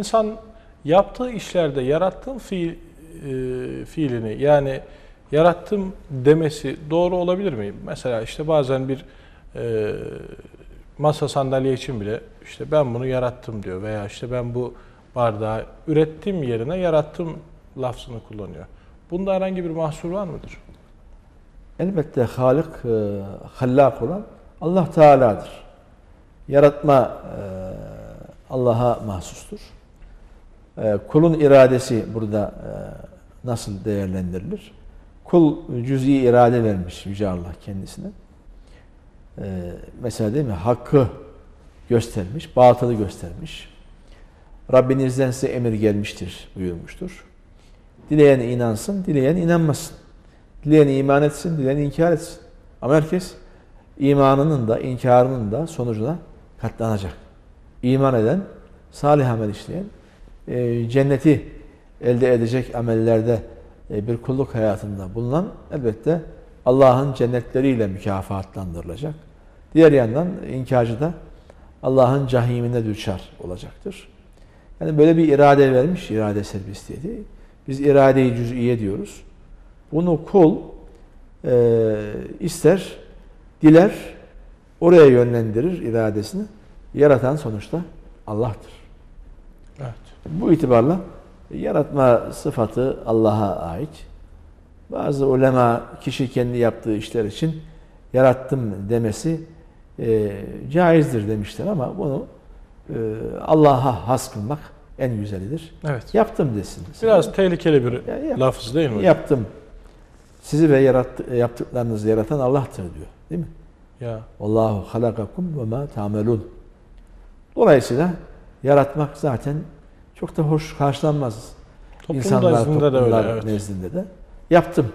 insan yaptığı işlerde yarattığım fiil, e, fiilini yani yarattım demesi doğru olabilir mi? Mesela işte bazen bir e, masa sandalye için bile işte ben bunu yarattım diyor veya işte ben bu bardağı ürettim yerine yarattım lafzını kullanıyor. Bunda herhangi bir mahsur var mıdır? Elbette Halik, e, hallak olan Allah Teala'dır. Yaratma e, Allah'a mahsustur. E, kulun iradesi burada e, nasıl değerlendirilir? Kul cüz'i irade vermiş Yüce Allah kendisine. E, mesela değil mi? Hakkı göstermiş, batılı göstermiş. Rabbinizden size emir gelmiştir buyurmuştur. Dileyen inansın, dileyen inanmasın. Dileyen iman etsin, dileyen inkar etsin. Ama herkes imanının da inkarının da sonucuna katlanacak. İman eden, salih amel işleyen, cenneti elde edecek amellerde e, bir kulluk hayatında bulunan elbette Allah'ın cennetleriyle mükafatlandırılacak. Diğer yandan inkarcı da Allah'ın cahimine düşer olacaktır. Yani böyle bir irade vermiş, irade serbestiyeti. Biz iradeyi cüz'iye diyoruz. Bunu kul e, ister, diler, oraya yönlendirir iradesini. Yaratan sonuçta Allah'tır. Evet. Bu itibarla yaratma sıfatı Allah'a ait. Bazı ulema kişi kendi yaptığı işler için yarattım demesi e, caizdir demişler ama bunu e, Allah'a has kılmak en güzelidir. Evet. Yaptım desin. Biraz tehlikeli bir Ya, yap- lafız değil mi? Yaptım. Sizi ve yarattı, yaptıklarınızı yaratan Allah'tır diyor. Değil mi? Ya. Allahu halakakum ve ma ta'melun. Dolayısıyla yaratmak zaten çok da hoş karşılanmaz. Toplum İnsanlar, nezdinde de öyle. Evet. nezdinde de. Yaptım.